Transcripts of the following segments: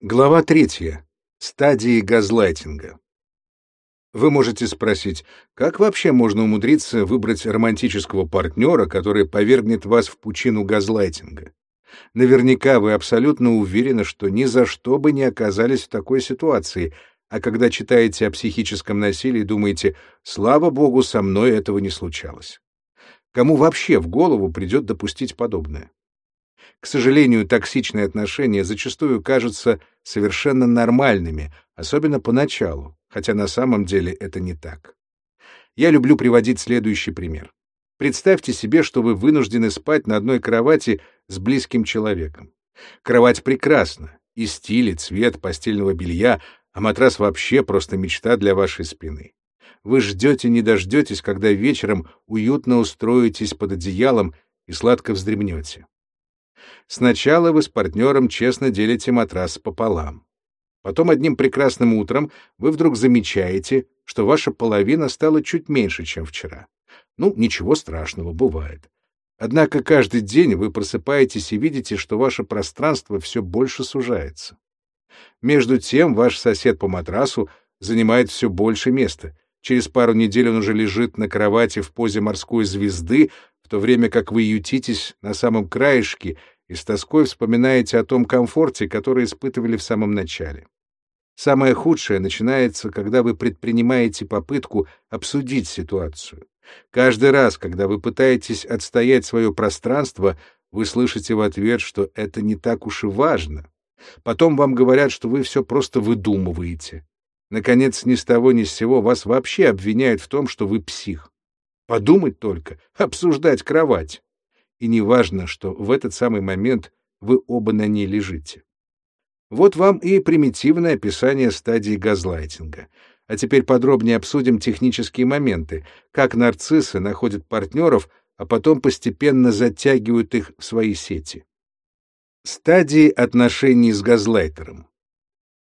Глава третья. Стадии газлайтинга. Вы можете спросить, как вообще можно умудриться выбрать романтического партнера, который повергнет вас в пучину газлайтинга? Наверняка вы абсолютно уверены, что ни за что бы не оказались в такой ситуации, а когда читаете о психическом насилии, думаете, слава богу, со мной этого не случалось. Кому вообще в голову придет допустить подобное? К сожалению, токсичные отношения зачастую кажутся совершенно нормальными, особенно поначалу, хотя на самом деле это не так. Я люблю приводить следующий пример. Представьте себе, что вы вынуждены спать на одной кровати с близким человеком. Кровать прекрасна, и стиль, и цвет постельного белья, а матрас вообще просто мечта для вашей спины. Вы ждете, не дождетесь, когда вечером уютно устроитесь под одеялом и сладко вздремнете. Сначала вы с партнером честно делите матрас пополам. Потом одним прекрасным утром вы вдруг замечаете, что ваша половина стала чуть меньше, чем вчера. Ну, ничего страшного, бывает. Однако каждый день вы просыпаетесь и видите, что ваше пространство все больше сужается. Между тем ваш сосед по матрасу занимает все больше места. Через пару недель он уже лежит на кровати в позе морской звезды, в то время как вы ютитесь на самом краешке и с тоской вспоминаете о том комфорте, который испытывали в самом начале. Самое худшее начинается, когда вы предпринимаете попытку обсудить ситуацию. Каждый раз, когда вы пытаетесь отстоять свое пространство, вы слышите в ответ, что это не так уж и важно. Потом вам говорят, что вы все просто выдумываете. Наконец, ни с того ни с сего вас вообще обвиняют в том, что вы псих. Подумать только, обсуждать кровать и не важно, что в этот самый момент вы оба на ней лежите. Вот вам и примитивное описание стадии газлайтинга. А теперь подробнее обсудим технические моменты, как нарциссы находят партнеров, а потом постепенно затягивают их в свои сети. Стадии отношений с газлайтером.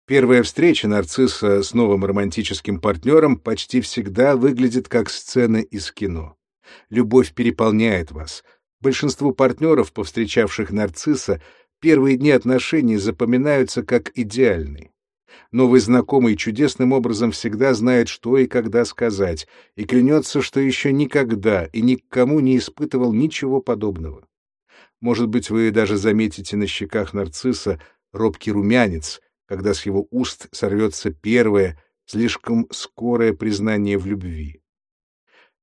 Первая встреча нарцисса с новым романтическим партнером почти всегда выглядит как сцена из кино. Любовь переполняет вас, Большинству партнеров, повстречавших нарцисса, первые дни отношений запоминаются как идеальные. Новый знакомый чудесным образом всегда знает, что и когда сказать, и клянется, что еще никогда и никому не испытывал ничего подобного. Может быть, вы даже заметите на щеках нарцисса робкий румянец, когда с его уст сорвется первое, слишком скорое признание в любви.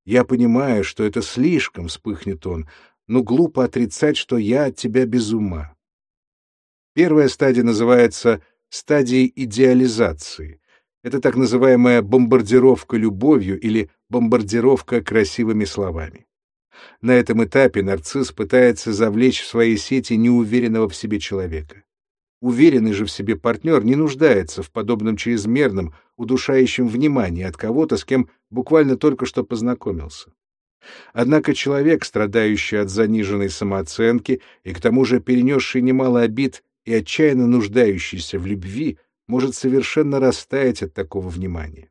Я понимаю, что это слишком, вспыхнет он, но глупо отрицать, что я от тебя без ума. Первая стадия называется стадией идеализации. Это так называемая бомбардировка любовью или бомбардировка красивыми словами. На этом этапе нарцисс пытается завлечь в свои сети неуверенного в себе человека. Уверенный же в себе партнер не нуждается в подобном чрезмерном, удушающем внимании от кого-то, с кем буквально только что познакомился. Однако человек, страдающий от заниженной самооценки и к тому же перенесший немало обид и отчаянно нуждающийся в любви, может совершенно растаять от такого внимания.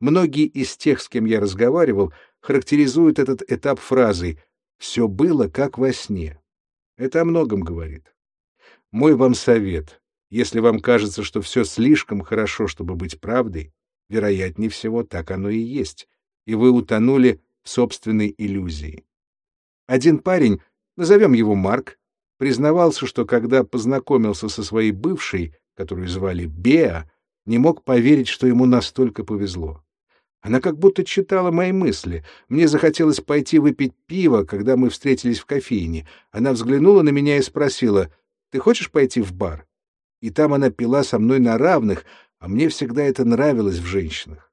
Многие из тех, с кем я разговаривал, характеризуют этот этап фразой «все было как во сне». Это о многом говорит. Мой вам совет. Если вам кажется, что все слишком хорошо, чтобы быть правдой, вероятнее всего, так оно и есть, и вы утонули в собственной иллюзии. Один парень, назовем его Марк, признавался, что когда познакомился со своей бывшей, которую звали Беа, не мог поверить, что ему настолько повезло. Она как будто читала мои мысли. Мне захотелось пойти выпить пиво, когда мы встретились в кофейне. Она взглянула на меня и спросила, «Ты хочешь пойти в бар?» И там она пила со мной на равных, а мне всегда это нравилось в женщинах.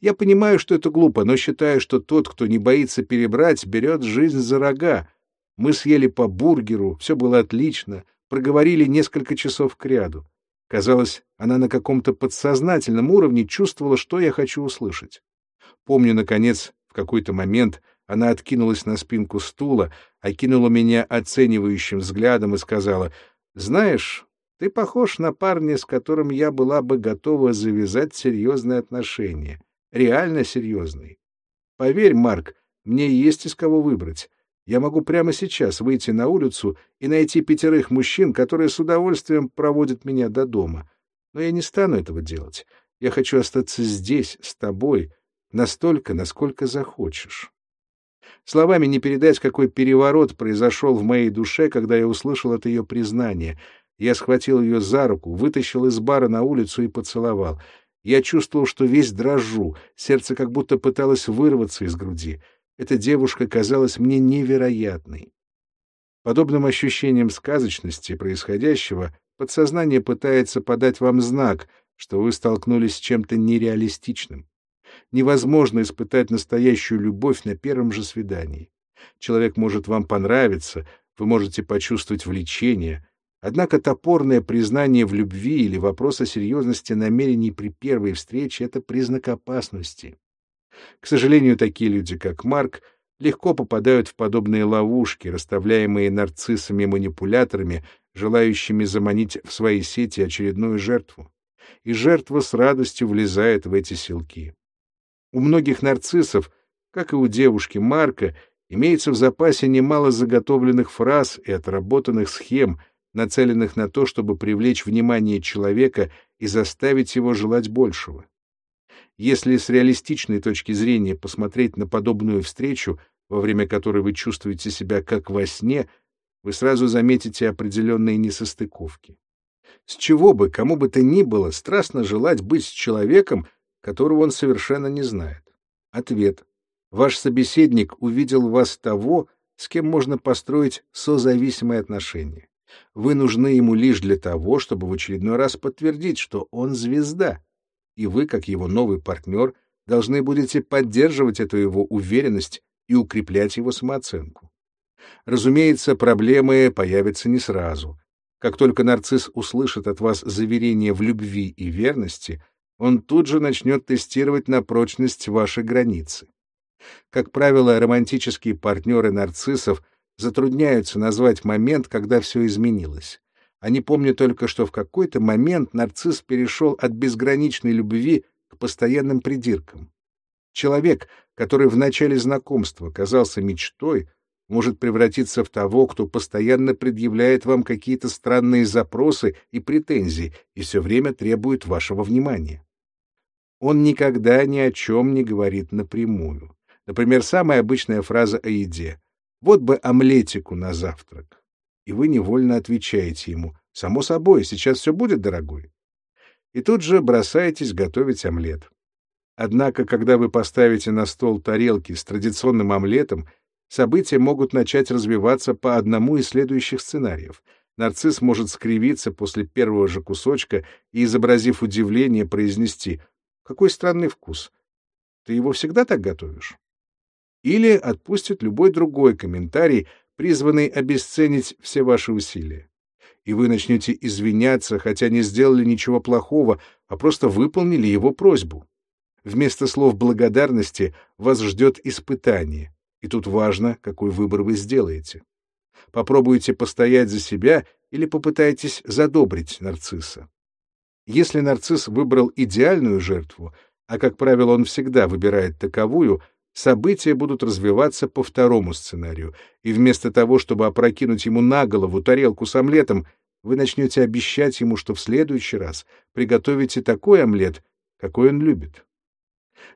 Я понимаю, что это глупо, но считаю, что тот, кто не боится перебрать, берет жизнь за рога. Мы съели по бургеру, все было отлично, проговорили несколько часов кряду. Казалось, она на каком-то подсознательном уровне чувствовала, что я хочу услышать. Помню, наконец, в какой-то момент она откинулась на спинку стула, окинула меня оценивающим взглядом и сказала, «Знаешь, ты похож на парня, с которым я была бы готова завязать серьезные отношения реально серьезный. Поверь, Марк, мне есть из кого выбрать. Я могу прямо сейчас выйти на улицу и найти пятерых мужчин, которые с удовольствием проводят меня до дома. Но я не стану этого делать. Я хочу остаться здесь, с тобой, настолько, насколько захочешь. Словами не передать, какой переворот произошел в моей душе, когда я услышал это ее признание. Я схватил ее за руку, вытащил из бара на улицу и поцеловал. Я чувствовал, что весь дрожу, сердце как будто пыталось вырваться из груди. Эта девушка казалась мне невероятной. Подобным ощущением сказочности происходящего подсознание пытается подать вам знак, что вы столкнулись с чем-то нереалистичным. Невозможно испытать настоящую любовь на первом же свидании. Человек может вам понравиться, вы можете почувствовать влечение, однако топорное признание в любви или вопрос о серьезности намерений при первой встрече — это признак опасности. К сожалению, такие люди, как Марк, легко попадают в подобные ловушки, расставляемые нарциссами-манипуляторами, желающими заманить в свои сети очередную жертву. И жертва с радостью влезает в эти селки. У многих нарциссов, как и у девушки Марка, имеется в запасе немало заготовленных фраз и отработанных схем, нацеленных на то, чтобы привлечь внимание человека и заставить его желать большего. Если с реалистичной точки зрения посмотреть на подобную встречу, во время которой вы чувствуете себя как во сне, вы сразу заметите определенные несостыковки. С чего бы, кому бы то ни было, страстно желать быть с человеком, которого он совершенно не знает? Ответ. Ваш собеседник увидел вас того, с кем можно построить созависимые отношения. Вы нужны ему лишь для того, чтобы в очередной раз подтвердить, что он звезда, и вы, как его новый партнер, должны будете поддерживать эту его уверенность и укреплять его самооценку. Разумеется, проблемы появятся не сразу. Как только нарцисс услышит от вас заверение в любви и верности, он тут же начнет тестировать на прочность ваши границы. Как правило, романтические партнеры нарциссов затрудняются назвать момент, когда все изменилось. Они помнят только, что в какой-то момент нарцисс перешел от безграничной любви к постоянным придиркам. Человек, который в начале знакомства казался мечтой, может превратиться в того, кто постоянно предъявляет вам какие-то странные запросы и претензии и все время требует вашего внимания. Он никогда ни о чем не говорит напрямую. Например, самая обычная фраза о еде. «Вот бы омлетику на завтрак». И вы невольно отвечаете ему «Само собой, сейчас все будет, дорогой». И тут же бросаетесь готовить омлет. Однако, когда вы поставите на стол тарелки с традиционным омлетом, события могут начать развиваться по одному из следующих сценариев. Нарцисс может скривиться после первого же кусочка и, изобразив удивление, произнести какой странный вкус. Ты его всегда так готовишь? Или отпустит любой другой комментарий, призванный обесценить все ваши усилия. И вы начнете извиняться, хотя не сделали ничего плохого, а просто выполнили его просьбу. Вместо слов благодарности вас ждет испытание, и тут важно, какой выбор вы сделаете. Попробуйте постоять за себя или попытайтесь задобрить нарцисса. Если нарцисс выбрал идеальную жертву, а, как правило, он всегда выбирает таковую, события будут развиваться по второму сценарию, и вместо того, чтобы опрокинуть ему на голову тарелку с омлетом, вы начнете обещать ему, что в следующий раз приготовите такой омлет, какой он любит.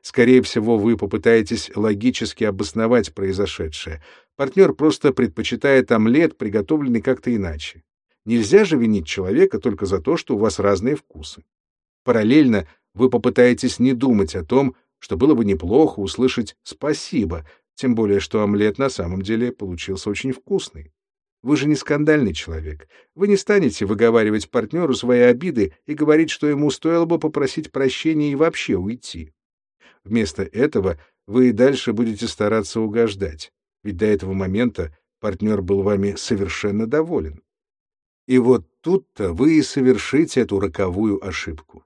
Скорее всего, вы попытаетесь логически обосновать произошедшее. Партнер просто предпочитает омлет, приготовленный как-то иначе. Нельзя же винить человека только за то, что у вас разные вкусы. Параллельно вы попытаетесь не думать о том, что было бы неплохо услышать «спасибо», тем более что омлет на самом деле получился очень вкусный. Вы же не скандальный человек. Вы не станете выговаривать партнеру свои обиды и говорить, что ему стоило бы попросить прощения и вообще уйти. Вместо этого вы и дальше будете стараться угождать, ведь до этого момента партнер был вами совершенно доволен. И вот тут-то вы и совершите эту роковую ошибку.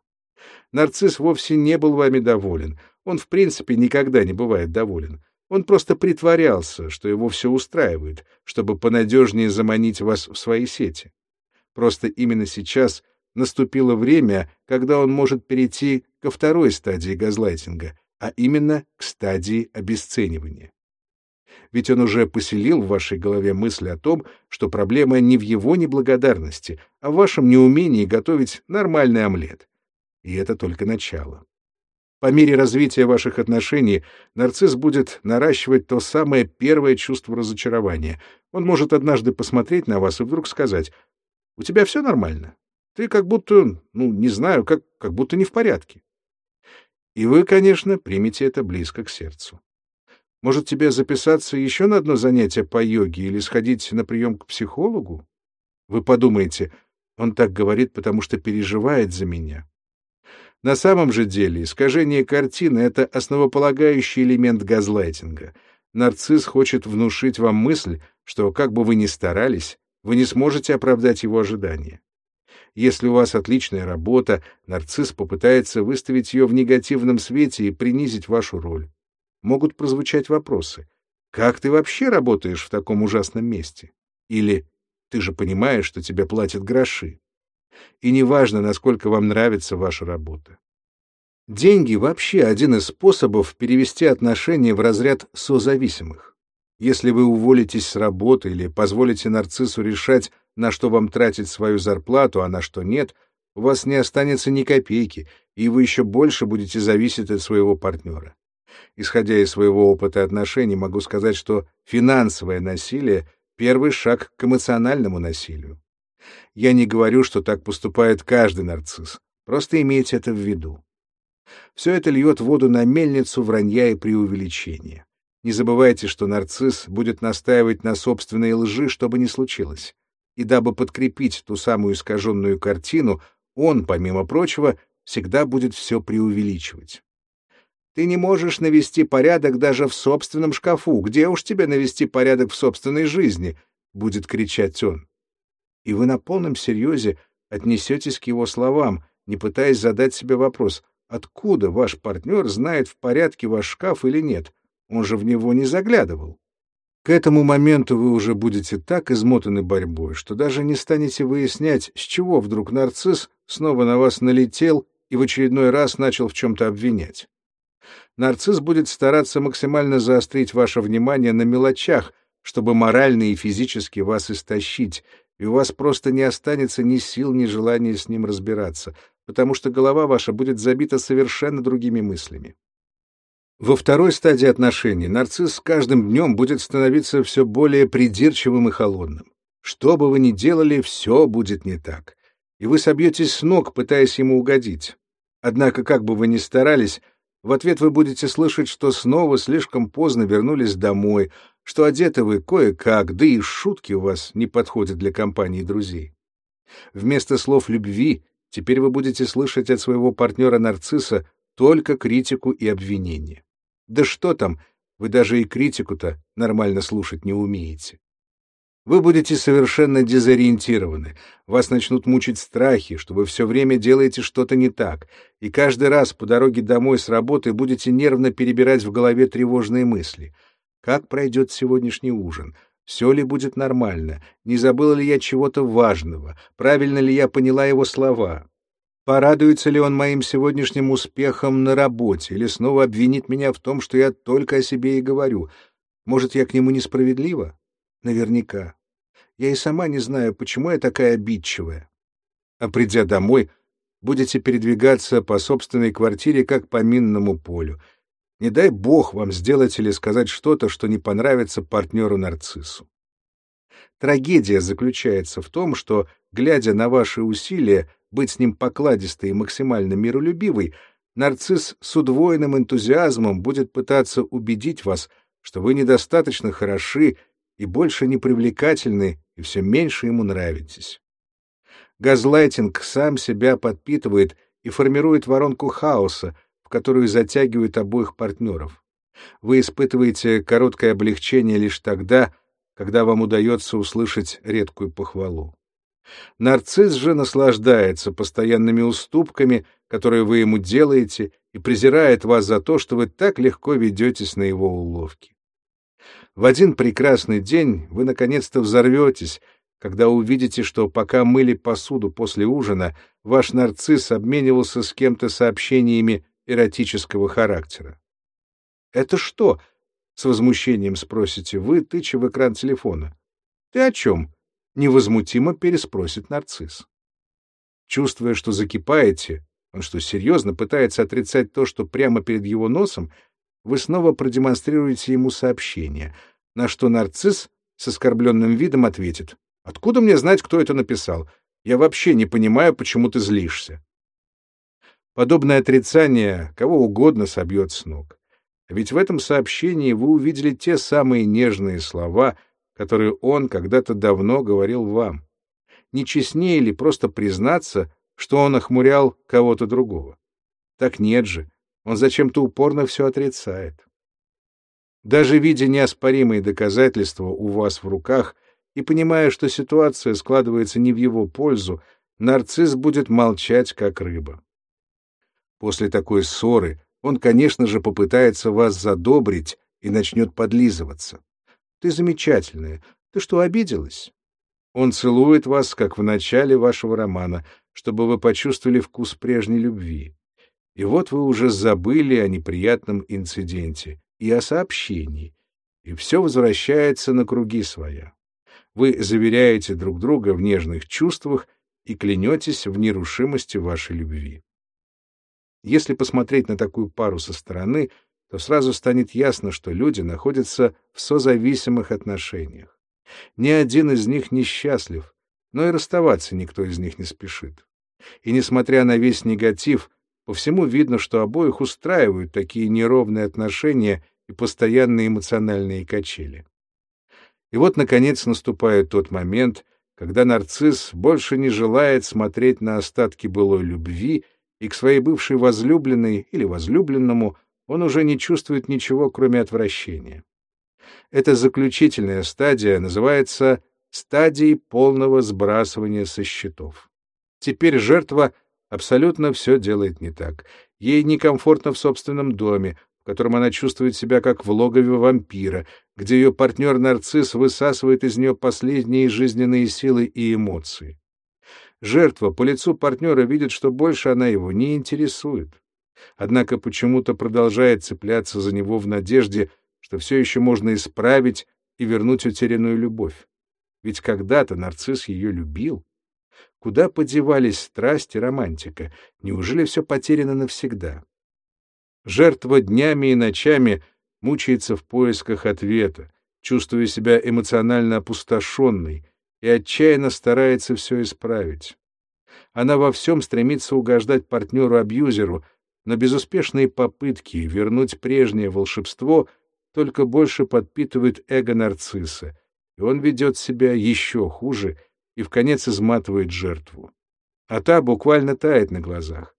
Нарцисс вовсе не был вами доволен. Он, в принципе, никогда не бывает доволен. Он просто притворялся, что его все устраивает, чтобы понадежнее заманить вас в свои сети. Просто именно сейчас наступило время, когда он может перейти ко второй стадии газлайтинга, а именно к стадии обесценивания. ведь он уже поселил в вашей голове мысль о том, что проблема не в его неблагодарности, а в вашем неумении готовить нормальный омлет. И это только начало. По мере развития ваших отношений нарцисс будет наращивать то самое первое чувство разочарования. Он может однажды посмотреть на вас и вдруг сказать, «У тебя все нормально? Ты как будто, ну, не знаю, как, как будто не в порядке». И вы, конечно, примете это близко к сердцу. Может, тебе записаться еще на одно занятие по йоге или сходить на прием к психологу? Вы подумаете, он так говорит, потому что переживает за меня. На самом же деле искажение картины — это основополагающий элемент газлайтинга. Нарцисс хочет внушить вам мысль, что, как бы вы ни старались, вы не сможете оправдать его ожидания. Если у вас отличная работа, нарцисс попытается выставить ее в негативном свете и принизить вашу роль. Могут прозвучать вопросы. «Как ты вообще работаешь в таком ужасном месте?» Или «Ты же понимаешь, что тебе платят гроши?» И неважно, насколько вам нравится ваша работа. Деньги вообще один из способов перевести отношения в разряд созависимых. Если вы уволитесь с работы или позволите нарциссу решать, на что вам тратить свою зарплату, а на что нет, у вас не останется ни копейки, и вы еще больше будете зависеть от своего партнера. Исходя из своего опыта отношений, могу сказать, что финансовое насилие — первый шаг к эмоциональному насилию. Я не говорю, что так поступает каждый нарцисс. Просто имейте это в виду. Все это льет воду на мельницу вранья и преувеличения. Не забывайте, что нарцисс будет настаивать на собственной лжи, что бы ни случилось. И дабы подкрепить ту самую искаженную картину, он, помимо прочего, всегда будет все преувеличивать. Ты не можешь навести порядок даже в собственном шкафу. Где уж тебе навести порядок в собственной жизни? Будет кричать он и вы на полном серьезе отнесетесь к его словам, не пытаясь задать себе вопрос, откуда ваш партнер знает, в порядке ваш шкаф или нет, он же в него не заглядывал. К этому моменту вы уже будете так измотаны борьбой, что даже не станете выяснять, с чего вдруг нарцисс снова на вас налетел и в очередной раз начал в чем-то обвинять. Нарцисс будет стараться максимально заострить ваше внимание на мелочах, чтобы морально и физически вас истощить, и у вас просто не останется ни сил, ни желания с ним разбираться, потому что голова ваша будет забита совершенно другими мыслями. Во второй стадии отношений нарцисс с каждым днем будет становиться все более придирчивым и холодным. Что бы вы ни делали, все будет не так. И вы собьетесь с ног, пытаясь ему угодить. Однако, как бы вы ни старались, в ответ вы будете слышать, что снова слишком поздно вернулись домой, что одеты вы кое-как, да и шутки у вас не подходят для компании друзей. Вместо слов любви теперь вы будете слышать от своего партнера-нарцисса только критику и обвинение. Да что там, вы даже и критику-то нормально слушать не умеете. Вы будете совершенно дезориентированы, вас начнут мучить страхи, что вы все время делаете что-то не так, и каждый раз по дороге домой с работы будете нервно перебирать в голове тревожные мысли — как пройдет сегодняшний ужин? Все ли будет нормально? Не забыла ли я чего-то важного? Правильно ли я поняла его слова? Порадуется ли он моим сегодняшним успехом на работе или снова обвинит меня в том, что я только о себе и говорю? Может, я к нему несправедлива? Наверняка. Я и сама не знаю, почему я такая обидчивая. А придя домой, будете передвигаться по собственной квартире, как по минному полю — не дай бог вам сделать или сказать что-то, что не понравится партнеру-нарциссу. Трагедия заключается в том, что, глядя на ваши усилия быть с ним покладистой и максимально миролюбивой, нарцисс с удвоенным энтузиазмом будет пытаться убедить вас, что вы недостаточно хороши и больше не привлекательны, и все меньше ему нравитесь. Газлайтинг сам себя подпитывает и формирует воронку хаоса, которую затягивают обоих партнеров. Вы испытываете короткое облегчение лишь тогда, когда вам удается услышать редкую похвалу. Нарцисс же наслаждается постоянными уступками, которые вы ему делаете, и презирает вас за то, что вы так легко ведетесь на его уловки. В один прекрасный день вы наконец-то взорветесь, когда увидите, что пока мыли посуду после ужина, ваш нарцисс обменивался с кем-то сообщениями эротического характера. Это что, С возмущением спросите вы, тыча в экран телефона. Ты о чем? Невозмутимо переспросит нарцисс. Чувствуя, что закипаете, он что, серьезно пытается отрицать то, что прямо перед его носом, вы снова продемонстрируете ему сообщение, на что нарцисс с оскорбленным видом ответит. «Откуда мне знать, кто это написал? Я вообще не понимаю, почему ты злишься». Подобное отрицание кого угодно собьет с ног. Ведь в этом сообщении вы увидели те самые нежные слова, которые он когда-то давно говорил вам. Не честнее ли просто признаться, что он охмурял кого-то другого? Так нет же, он зачем-то упорно все отрицает. Даже видя неоспоримые доказательства у вас в руках и понимая, что ситуация складывается не в его пользу, нарцисс будет молчать, как рыба. После такой ссоры он, конечно же, попытается вас задобрить и начнет подлизываться. Ты замечательная. Ты что, обиделась? Он целует вас, как в начале вашего романа, чтобы вы почувствовали вкус прежней любви. И вот вы уже забыли о неприятном инциденте и о сообщении, и все возвращается на круги своя. Вы заверяете друг друга в нежных чувствах и клянетесь в нерушимости вашей любви. Если посмотреть на такую пару со стороны, то сразу станет ясно, что люди находятся в созависимых отношениях. Ни один из них не счастлив, но и расставаться никто из них не спешит. И несмотря на весь негатив, по всему видно, что обоих устраивают такие неровные отношения и постоянные эмоциональные качели. И вот, наконец, наступает тот момент, когда нарцисс больше не желает смотреть на остатки былой любви и к своей бывшей возлюбленной или возлюбленному он уже не чувствует ничего, кроме отвращения. Эта заключительная стадия называется стадией полного сбрасывания со счетов. Теперь жертва абсолютно все делает не так. Ей некомфортно в собственном доме, в котором она чувствует себя как в логове вампира, где ее партнер-нарцисс высасывает из нее последние жизненные силы и эмоции. Жертва по лицу партнера видит, что больше она его не интересует. Однако почему-то продолжает цепляться за него в надежде, что все еще можно исправить и вернуть утерянную любовь. Ведь когда-то нарцисс ее любил. Куда подевались страсть и романтика? Неужели все потеряно навсегда? Жертва днями и ночами мучается в поисках ответа, чувствуя себя эмоционально опустошенной, и отчаянно старается все исправить. Она во всем стремится угождать партнеру-абьюзеру, но безуспешные попытки вернуть прежнее волшебство только больше подпитывают эго нарцисса, и он ведет себя еще хуже и в конец изматывает жертву. А та буквально тает на глазах.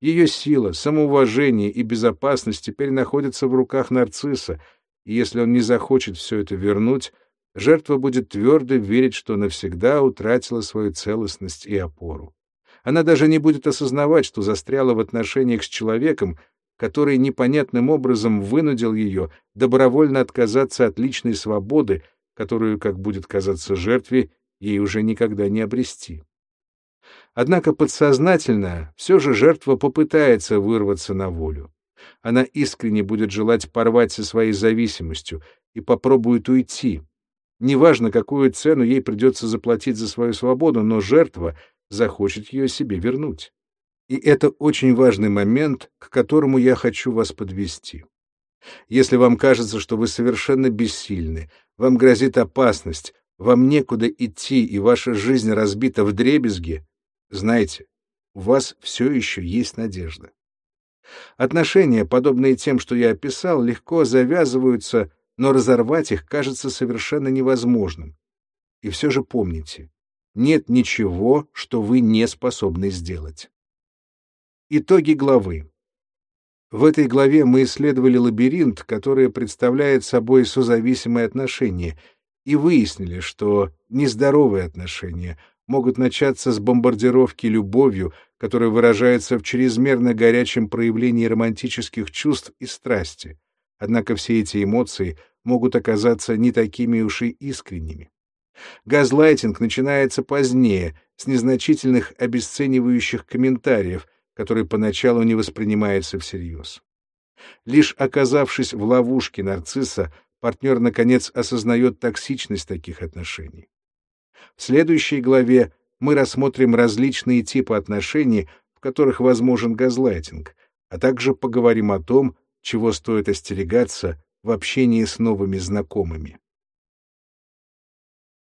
Ее сила, самоуважение и безопасность теперь находятся в руках нарцисса, и если он не захочет все это вернуть, жертва будет твердо верить, что навсегда утратила свою целостность и опору. Она даже не будет осознавать, что застряла в отношениях с человеком, который непонятным образом вынудил ее добровольно отказаться от личной свободы, которую, как будет казаться жертве, ей уже никогда не обрести. Однако подсознательно все же жертва попытается вырваться на волю. Она искренне будет желать порвать со своей зависимостью и попробует уйти, Неважно, какую цену ей придется заплатить за свою свободу, но жертва захочет ее себе вернуть. И это очень важный момент, к которому я хочу вас подвести. Если вам кажется, что вы совершенно бессильны, вам грозит опасность, вам некуда идти, и ваша жизнь разбита в дребезги, знайте, у вас все еще есть надежда. Отношения, подобные тем, что я описал, легко завязываются но разорвать их кажется совершенно невозможным. И все же помните, нет ничего, что вы не способны сделать. Итоги главы. В этой главе мы исследовали лабиринт, который представляет собой созависимые отношения, и выяснили, что нездоровые отношения могут начаться с бомбардировки любовью, которая выражается в чрезмерно горячем проявлении романтических чувств и страсти. Однако все эти эмоции могут оказаться не такими уж и искренними. Газлайтинг начинается позднее, с незначительных обесценивающих комментариев, которые поначалу не воспринимаются всерьез. Лишь оказавшись в ловушке нарцисса, партнер, наконец, осознает токсичность таких отношений. В следующей главе мы рассмотрим различные типы отношений, в которых возможен газлайтинг, а также поговорим о том, чего стоит остерегаться в общении с новыми знакомыми.